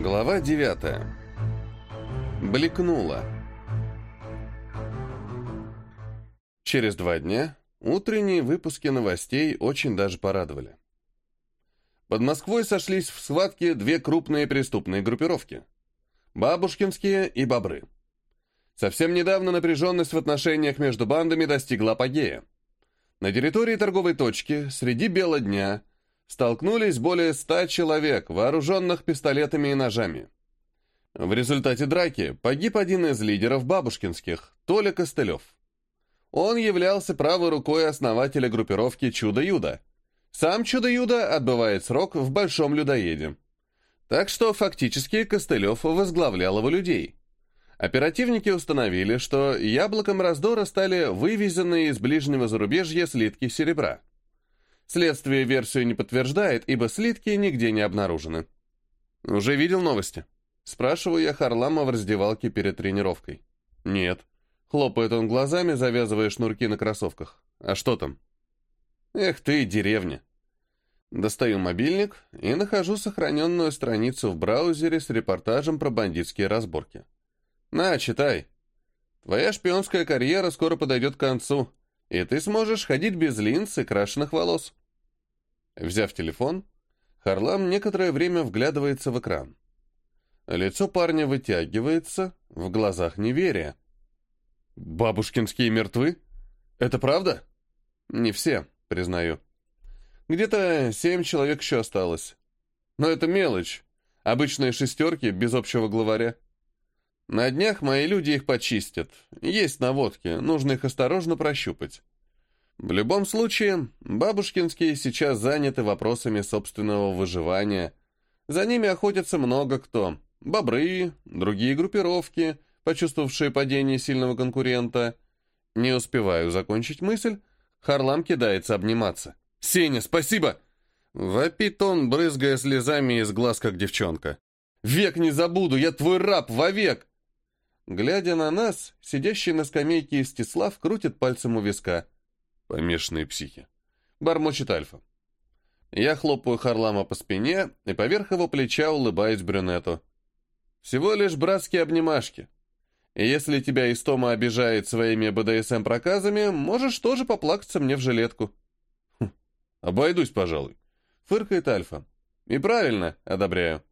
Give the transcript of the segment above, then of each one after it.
Глава 9. Блекнула. Через два дня утренние выпуски новостей очень даже порадовали. Под Москвой сошлись в схватке две крупные преступные группировки – Бабушкинские и Бобры. Совсем недавно напряженность в отношениях между бандами достигла апогея. На территории торговой точки среди бела дня столкнулись более ста человек, вооруженных пистолетами и ножами. В результате драки погиб один из лидеров бабушкинских, Толя Костылев. Он являлся правой рукой основателя группировки «Чудо-Юдо». Сам Чудо-Юдо отбывает срок в Большом Людоеде. Так что фактически Костылев возглавлял его людей. Оперативники установили, что яблоком раздора стали вывезенные из ближнего зарубежья слитки серебра. Следствие версию не подтверждает, ибо слитки нигде не обнаружены. «Уже видел новости?» Спрашиваю я Харлама в раздевалке перед тренировкой. «Нет». Хлопает он глазами, завязывая шнурки на кроссовках. «А что там?» «Эх ты, деревня!» Достаю мобильник и нахожу сохраненную страницу в браузере с репортажем про бандитские разборки. «На, читай. Твоя шпионская карьера скоро подойдет к концу, и ты сможешь ходить без линз и крашеных волос». Взяв телефон, Харлам некоторое время вглядывается в экран. Лицо парня вытягивается, в глазах неверия. «Бабушкинские мертвы? Это правда?» «Не все, признаю. Где-то семь человек еще осталось. Но это мелочь. Обычные шестерки без общего главаря. На днях мои люди их почистят. Есть наводки, нужно их осторожно прощупать. В любом случае, бабушкинские сейчас заняты вопросами собственного выживания. За ними охотятся много кто. Бобры, другие группировки, почувствовавшие падение сильного конкурента. Не успеваю закончить мысль. Харлам кидается обниматься. «Сеня, спасибо!» Вопит он, брызгая слезами из глаз, как девчонка. «Век не забуду, я твой раб, вовек!» Глядя на нас, сидящий на скамейке Истислав крутит пальцем у виска. Помешанные психи. Бормочет Альфа. Я хлопаю Харлама по спине и поверх его плеча улыбаюсь брюнету. Всего лишь братские обнимашки. И если тебя Истома обижает своими БДСМ-проказами, можешь тоже поплакаться мне в жилетку. Хм, обойдусь, пожалуй. Фыркает Альфа. И правильно, одобряю.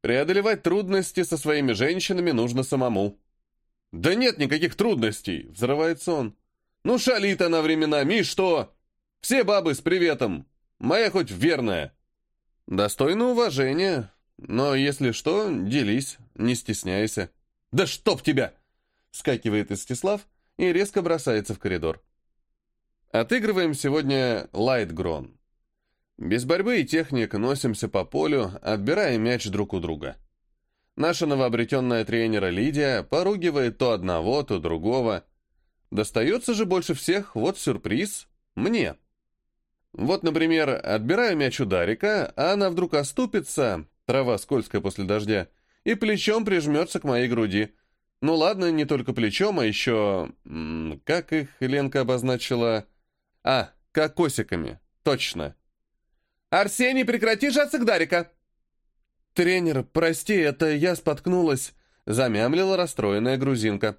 Преодолевать трудности со своими женщинами нужно самому. Да нет никаких трудностей, взрывается он. Ну, шалит она временами, и что? Все бабы с приветом. Моя хоть верная. Достойно уважения. Но если что, делись, не стесняйся. Да чтоб тебя! Скакивает Истислав и резко бросается в коридор. Отыгрываем сегодня лайтгрон. Без борьбы и техник носимся по полю, отбирая мяч друг у друга. Наша новообретенная тренера Лидия поругивает то одного, то другого, Достается же больше всех, вот сюрприз, мне. Вот, например, отбираю мяч у Дарика, а она вдруг оступится, трава скользкая после дождя, и плечом прижмется к моей груди. Ну ладно, не только плечом, а еще... Как их Ленка обозначила? А, как косиками. Точно. «Арсений, прекрати жаться к Дарика!» «Тренер, прости, это я споткнулась», — замямлила расстроенная грузинка.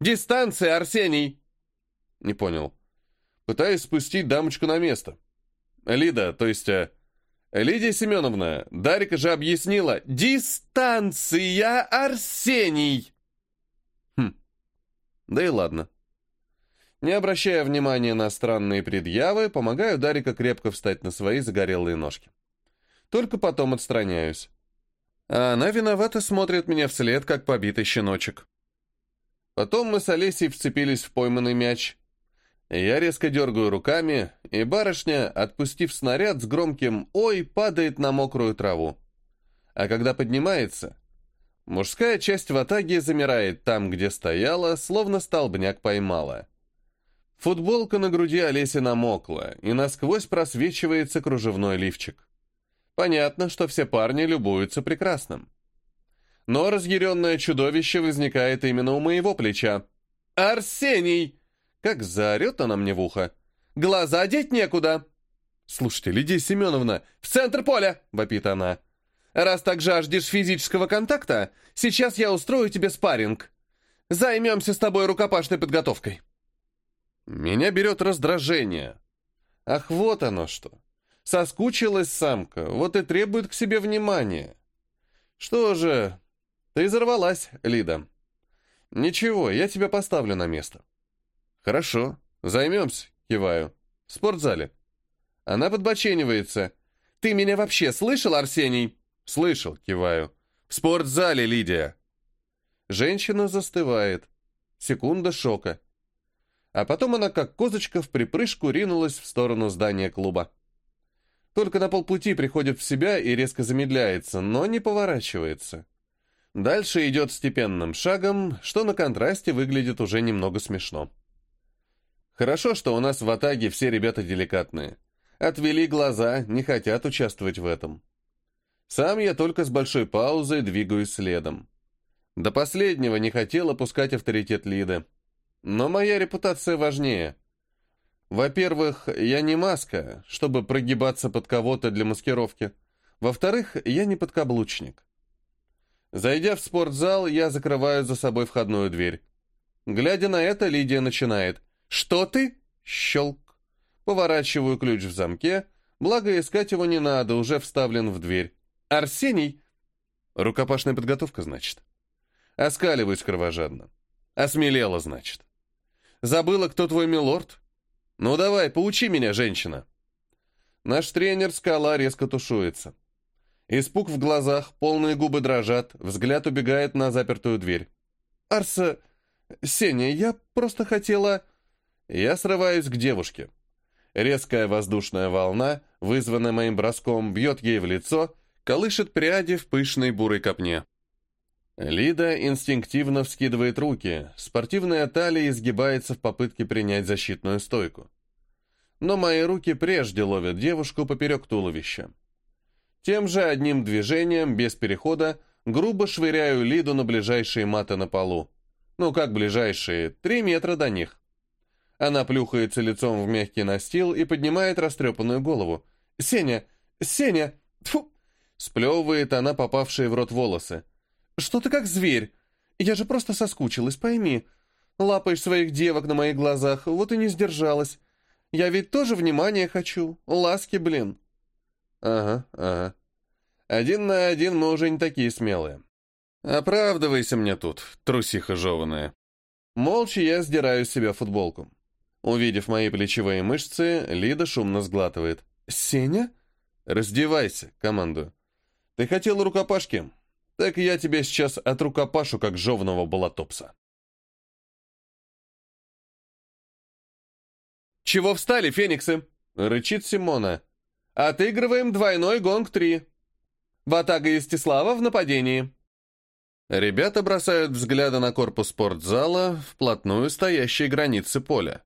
«Дистанция, Арсений!» Не понял. Пытаюсь спустить дамочку на место. Лида, то есть... Э, Лидия Семеновна, Дарика же объяснила. «Дистанция, Арсений!» Хм. Да и ладно. Не обращая внимания на странные предъявы, помогаю Дарика крепко встать на свои загорелые ножки. Только потом отстраняюсь. А она виновато смотрит мне вслед, как побитый щеночек. Потом мы с Олесей вцепились в пойманный мяч. Я резко дергаю руками, и барышня, отпустив снаряд с громким «Ой!», падает на мокрую траву. А когда поднимается, мужская часть в атаге замирает там, где стояла, словно столбняк поймала. Футболка на груди Олеси намокла, и насквозь просвечивается кружевной лифчик. Понятно, что все парни любуются прекрасным но разъяренное чудовище возникает именно у моего плеча. «Арсений!» Как заорет она мне в ухо. «Глаза деть некуда!» «Слушайте, Лидия Семеновна, в центр поля!» — вопит она. Раз так жаждешь физического контакта, сейчас я устрою тебе спарринг. Займемся с тобой рукопашной подготовкой». Меня берет раздражение. Ах, вот оно что. Соскучилась самка, вот и требует к себе внимания. Что же, ты взорвалась, Лида. Ничего, я тебя поставлю на место. Хорошо, займемся, киваю. В спортзале. Она подбоченивается. Ты меня вообще слышал, Арсений? Слышал, киваю. В спортзале, Лидия. Женщина застывает. Секунда шока. А потом она, как козочка, в припрыжку ринулась в сторону здания клуба. Только на полпути приходит в себя и резко замедляется, но не поворачивается. Дальше идет степенным шагом, что на контрасте выглядит уже немного смешно. Хорошо, что у нас в Атаге все ребята деликатные. Отвели глаза, не хотят участвовать в этом. Сам я только с большой паузой двигаюсь следом. До последнего не хотел опускать авторитет Лиды. Но моя репутация важнее. Во-первых, я не маска, чтобы прогибаться под кого-то для маскировки. Во-вторых, я не подкаблучник. Зайдя в спортзал, я закрываю за собой входную дверь. Глядя на это, Лидия начинает. «Что ты?» Щелк. Поворачиваю ключ в замке, благо искать его не надо, уже вставлен в дверь. «Арсений!» Рукопашная подготовка, значит. Оскаливаюсь кровожадно. Осмелела, значит. Забыла, кто твой милорд? «Ну давай, поучи меня, женщина!» Наш тренер скала резко тушуется. Испуг в глазах, полные губы дрожат, взгляд убегает на запертую дверь. «Арса... Сеня, я просто хотела...» Я срываюсь к девушке. Резкая воздушная волна, вызванная моим броском, бьет ей в лицо, колышет пряди в пышной бурой копне. Лида инстинктивно вскидывает руки, спортивная талия изгибается в попытке принять защитную стойку. Но мои руки прежде ловят девушку поперек туловища. Тем же одним движением, без перехода, грубо швыряю Лиду на ближайшие маты на полу. Ну, как ближайшие, три метра до них. Она плюхается лицом в мягкий настил и поднимает растрепанную голову. «Сеня! Сеня! Тьфу!» Сплевывает она попавшие в рот волосы. «Что ты как зверь? Я же просто соскучилась, пойми. Лапаешь своих девок на моих глазах, вот и не сдержалась. Я ведь тоже внимания хочу, ласки, блин». «Ага, ага. Один на один мы уже не такие смелые. Оправдывайся мне тут, трусиха жеваная». Молча я сдираю с себя футболку. Увидев мои плечевые мышцы, Лида шумно сглатывает. «Сеня?» «Раздевайся», — командую. «Ты хотел рукопашки? так я тебя сейчас от рукопашу, как жевного болотопса. «Чего встали, фениксы?» — рычит Симона. «Отыгрываем двойной гонг три. Ватага Истислава в нападении». Ребята бросают взгляды на корпус спортзала, вплотную стоящей границы поля.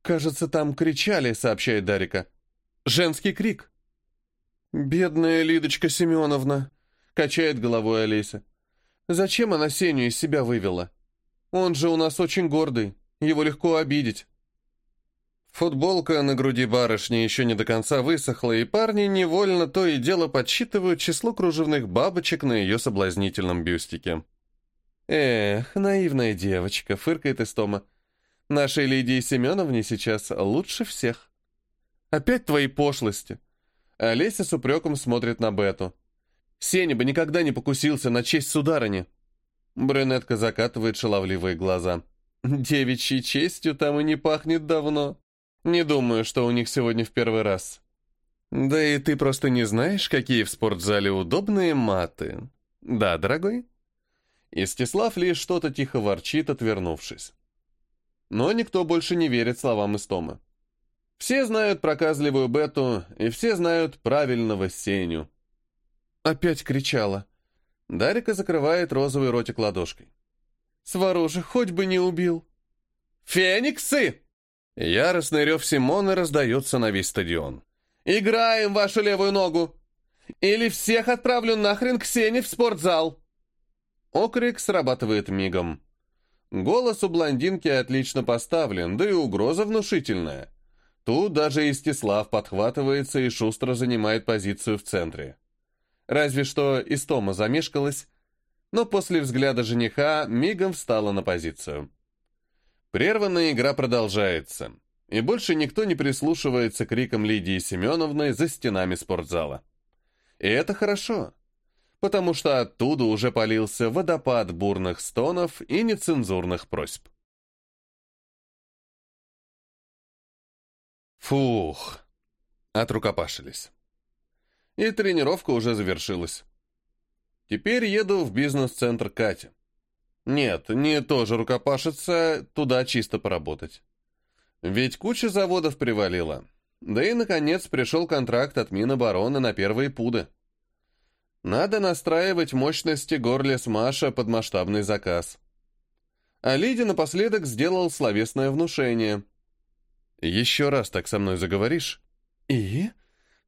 «Кажется, там кричали», — сообщает Дарика. «Женский крик». «Бедная Лидочка Семеновна», Качает головой Олеся. Зачем она Сеню из себя вывела? Он же у нас очень гордый, его легко обидеть. Футболка на груди барышни еще не до конца высохла, и парни невольно то и дело подсчитывают число кружевных бабочек на ее соблазнительном бюстике. «Эх, наивная девочка», — фыркает Истома. «Нашей Лидии Семеновне сейчас лучше всех». «Опять твои пошлости». Олеся с упреком смотрит на Бету. Сеня бы никогда не покусился на честь сударыни. Брюнетка закатывает шаловливые глаза. Девичьей честью там и не пахнет давно. Не думаю, что у них сегодня в первый раз. Да и ты просто не знаешь, какие в спортзале удобные маты. Да, дорогой? Истислав лишь что-то тихо ворчит, отвернувшись. Но никто больше не верит словам Истома. Все знают проказливую Бету, и все знают правильного Сеню. Опять кричала. Дарика закрывает розовый ротик ладошкой. «Сварожа, хоть бы не убил!» «Фениксы!» Яростный рев Симона раздается на весь стадион. «Играем вашу левую ногу! Или всех отправлю нахрен к Сене в спортзал!» Окрик срабатывает мигом. Голос у блондинки отлично поставлен, да и угроза внушительная. Тут даже Истислав подхватывается и шустро занимает позицию в центре. Разве что Истома замешкалась, но после взгляда жениха мигом встала на позицию. Прерванная игра продолжается, и больше никто не прислушивается к крикам Лидии Семеновны за стенами спортзала. И это хорошо, потому что оттуда уже полился водопад бурных стонов и нецензурных просьб. Фух, отрукопашились. И тренировка уже завершилась. Теперь еду в бизнес-центр Кати. Нет, не тоже рукопашиться, туда чисто поработать. Ведь куча заводов привалила. Да и, наконец, пришел контракт от Минобороны на первые пуды. Надо настраивать мощности горлес Маша под масштабный заказ. А Лиде напоследок сделал словесное внушение. «Еще раз так со мной заговоришь?» «И?»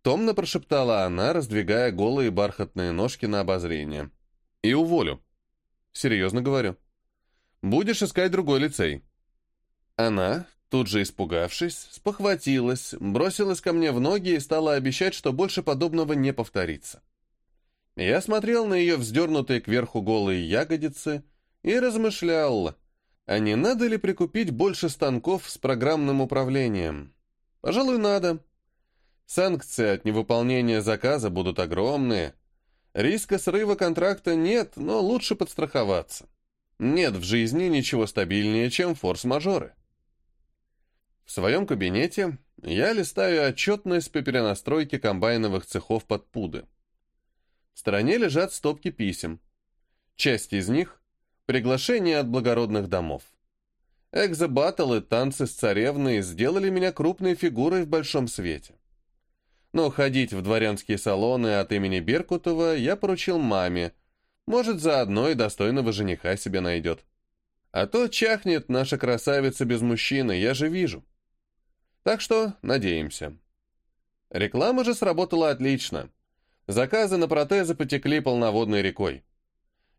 Томно прошептала она, раздвигая голые бархатные ножки на обозрение. «И уволю. Серьезно говорю. Будешь искать другой лицей». Она, тут же испугавшись, спохватилась, бросилась ко мне в ноги и стала обещать, что больше подобного не повторится. Я смотрел на ее вздернутые кверху голые ягодицы и размышлял, а не надо ли прикупить больше станков с программным управлением. Пожалуй, надо. Санкции от невыполнения заказа будут огромные. Риска срыва контракта нет, но лучше подстраховаться. Нет в жизни ничего стабильнее, чем форс-мажоры. В своем кабинете я листаю отчетность по перенастройке комбайновых цехов под пуды. В стороне лежат стопки писем. Часть из них — приглашения от благородных домов. Экзобаттл и танцы с царевной сделали меня крупной фигурой в большом свете но ходить в дворянские салоны от имени Беркутова я поручил маме. Может, заодно и достойного жениха себе найдет. А то чахнет наша красавица без мужчины, я же вижу. Так что надеемся. Реклама же сработала отлично. Заказы на протезы потекли полноводной рекой.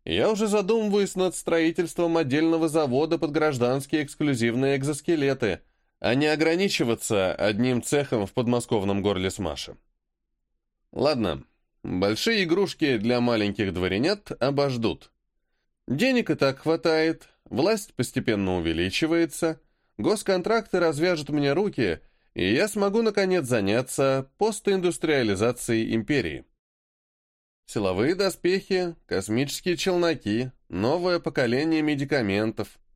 Я уже задумываюсь над строительством отдельного завода под гражданские эксклюзивные экзоскелеты, а не ограничиваться одним цехом в подмосковном горле Смаши. Ладно, большие игрушки для маленьких дворянят обождут. Денег и так хватает, власть постепенно увеличивается, госконтракты развяжут мне руки, и я смогу, наконец, заняться постиндустриализацией империи. Силовые доспехи, космические челноки, новое поколение медикаментов –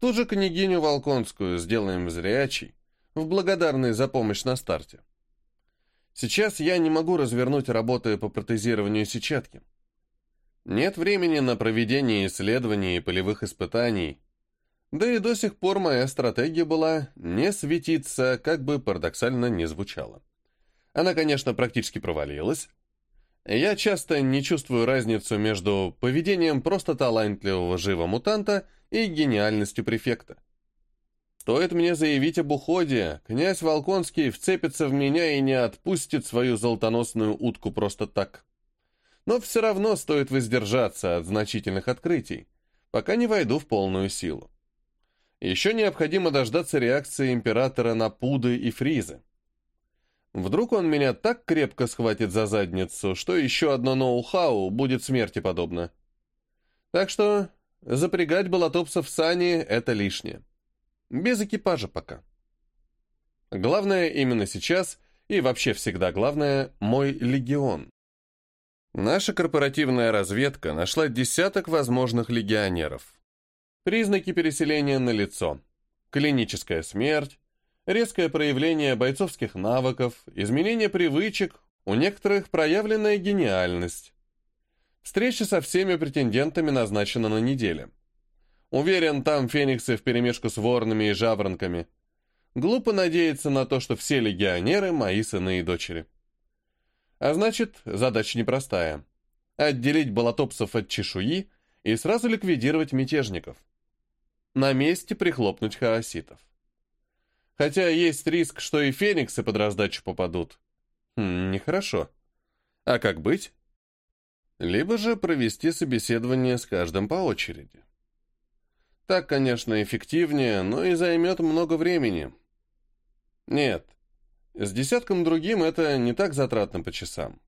Ту же княгиню Волконскую сделаем зрячей, в благодарность за помощь на старте. Сейчас я не могу развернуть работы по протезированию сетчатки. Нет времени на проведение исследований и полевых испытаний. Да и до сих пор моя стратегия была не светиться, как бы парадоксально не звучало. Она, конечно, практически провалилась. Я часто не чувствую разницу между поведением просто талантливого живого мутанта и гениальностью префекта. Стоит мне заявить об уходе, князь Волконский вцепится в меня и не отпустит свою золотоносную утку просто так. Но все равно стоит воздержаться от значительных открытий, пока не войду в полную силу. Еще необходимо дождаться реакции императора на пуды и фризы. Вдруг он меня так крепко схватит за задницу, что еще одно ноу-хау будет смерти подобно. Так что Запрягать болотопсов в сани — это лишнее. Без экипажа пока. Главное именно сейчас, и вообще всегда главное, мой легион. Наша корпоративная разведка нашла десяток возможных легионеров. Признаки переселения налицо. Клиническая смерть, резкое проявление бойцовских навыков, изменение привычек, у некоторых проявленная гениальность. Встреча со всеми претендентами назначена на неделе. Уверен, там фениксы вперемешку с ворнами и жаворонками. Глупо надеяться на то, что все легионеры — мои сыны и дочери. А значит, задача непростая. Отделить болотопсов от чешуи и сразу ликвидировать мятежников. На месте прихлопнуть хаоситов. Хотя есть риск, что и фениксы под раздачу попадут. Хм, нехорошо. А как быть? либо же провести собеседование с каждым по очереди. Так, конечно, эффективнее, но и займет много времени. Нет, с десятком другим это не так затратно по часам.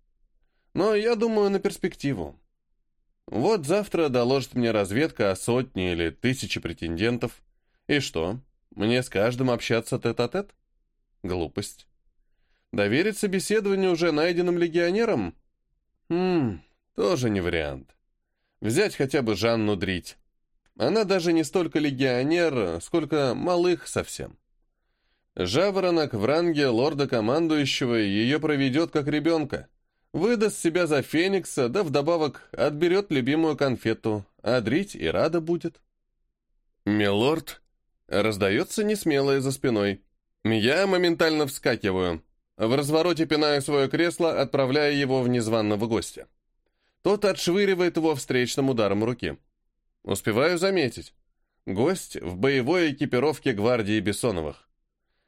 Но я думаю на перспективу. Вот завтра доложит мне разведка о сотне или тысяче претендентов. И что, мне с каждым общаться тет-а-тет? -тет? Глупость. Доверить собеседование уже найденным легионерам? Хм, тоже не вариант. Взять хотя бы Жанну Дрить. Она даже не столько легионер, сколько малых совсем. Жаворонок в ранге лорда-командующего ее проведет как ребенка. Выдаст себя за Феникса, да вдобавок отберет любимую конфету, а дрить и рада будет. «Милорд!» Раздается несмелое за спиной. Я моментально вскакиваю. В развороте пинаю свое кресло, отправляя его в незваного гостя. Тот отшвыривает его встречным ударом руки. Успеваю заметить. Гость в боевой экипировке гвардии Бессоновых.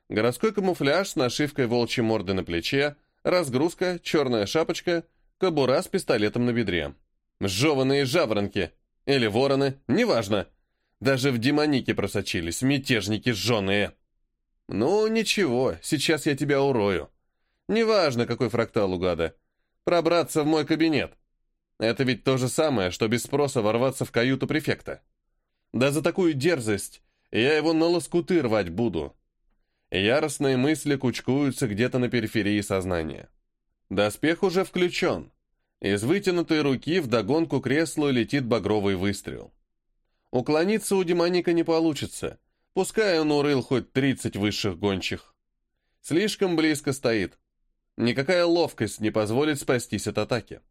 Городской камуфляж с нашивкой волчьей морды на плече, разгрузка, черная шапочка, кобура с пистолетом на бедре. Жеванные жаворонки. Или вороны, неважно. Даже в демонике просочились, мятежники жженые. Ну, ничего, сейчас я тебя урою. Неважно, какой фрактал у гада. Пробраться в мой кабинет. Это ведь то же самое, что без спроса ворваться в каюту префекта. Да за такую дерзость я его на лоскуты рвать буду. Яростные мысли кучкуются где-то на периферии сознания. Доспех уже включен. Из вытянутой руки в догонку креслу летит багровый выстрел. Уклониться у демоника не получится, пускай он урыл хоть 30 высших гончих. Слишком близко стоит. Никакая ловкость не позволит спастись от атаки.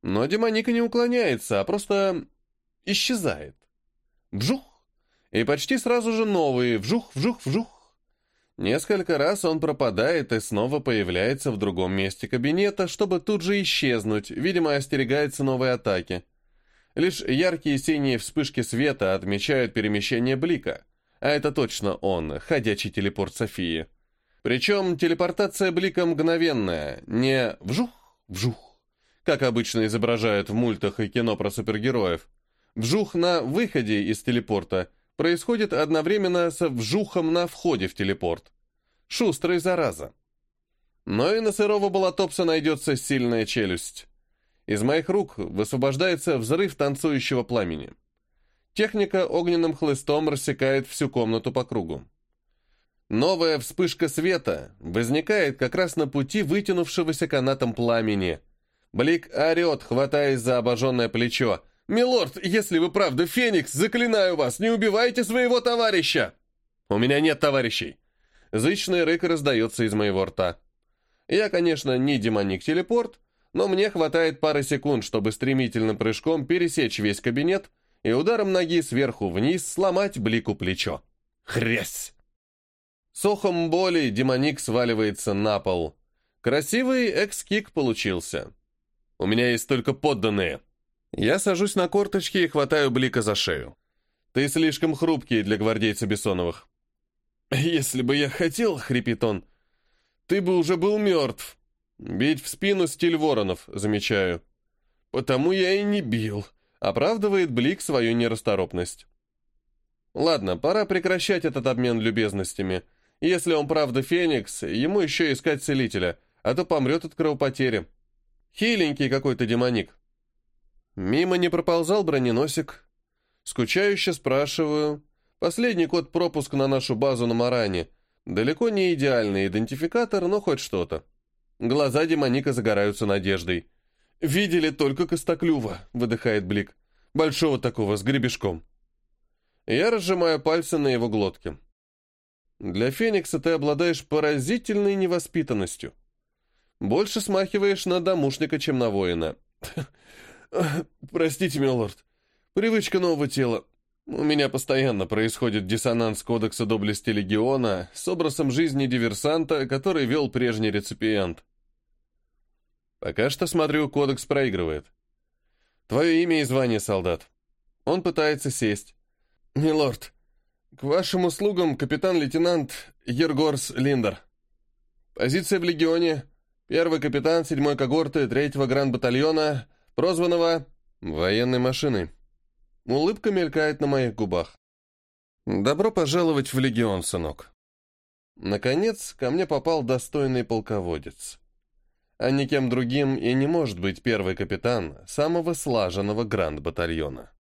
Но демоника не уклоняется, а просто исчезает. Вжух! И почти сразу же новый вжух, вжух, вжух. Несколько раз он пропадает и снова появляется в другом месте кабинета, чтобы тут же исчезнуть, видимо, остерегается новой атаки. Лишь яркие синие вспышки света отмечают перемещение блика, а это точно он, ходячий телепорт Софии. Причем телепортация блика мгновенная, не вжух-вжух, как обычно изображают в мультах и кино про супергероев. Вжух на выходе из телепорта – происходит одновременно с вжухом на входе в телепорт. Шустрый зараза. Но и на сырого болотопса найдется сильная челюсть. Из моих рук высвобождается взрыв танцующего пламени. Техника огненным хлыстом рассекает всю комнату по кругу. Новая вспышка света возникает как раз на пути вытянувшегося канатом пламени. Блик орет, хватаясь за обожженное плечо, «Милорд, если вы правда Феникс, заклинаю вас, не убивайте своего товарища!» «У меня нет товарищей!» Зычный рык раздается из моего рта. Я, конечно, не демоник-телепорт, но мне хватает пары секунд, чтобы стремительным прыжком пересечь весь кабинет и ударом ноги сверху вниз сломать блику плечо. Хрясь! Сохом боли демоник сваливается на пол. Красивый экс-кик получился. У меня есть только подданные. Я сажусь на корточки и хватаю Блика за шею. «Ты слишком хрупкий для гвардейца Бессоновых». «Если бы я хотел», — хрипит он, — «ты бы уже был мертв. Бить в спину стиль воронов, замечаю». «Потому я и не бил», — оправдывает Блик свою нерасторопность. «Ладно, пора прекращать этот обмен любезностями. Если он правда Феникс, ему еще искать целителя, а то помрет от кровопотери. Хиленький какой-то демоник». Мимо не проползал броненосик. Скучающе спрашиваю. Последний код пропуск на нашу базу на Маране. Далеко не идеальный идентификатор, но хоть что-то. Глаза демоника загораются надеждой. «Видели только Костоклюва», — выдыхает Блик. «Большого такого, с гребешком». Я разжимаю пальцы на его глотке. Для Феникса ты обладаешь поразительной невоспитанностью. Больше смахиваешь на домушника, чем на воина. «Простите, милорд. Привычка нового тела. У меня постоянно происходит диссонанс кодекса доблести легиона с образом жизни диверсанта, который вел прежний реципиент. Пока что, смотрю, кодекс проигрывает. Твое имя и звание, солдат. Он пытается сесть. Милорд, к вашим услугам капитан-лейтенант Ергорс Линдер. Позиция в легионе. Первый капитан седьмой когорты третьего гранд-батальона прозванного военной машиной. Улыбка мелькает на моих губах. Добро пожаловать в легион, сынок. Наконец, ко мне попал достойный полководец. А никем другим и не может быть первый капитан самого слаженного гранд-батальона.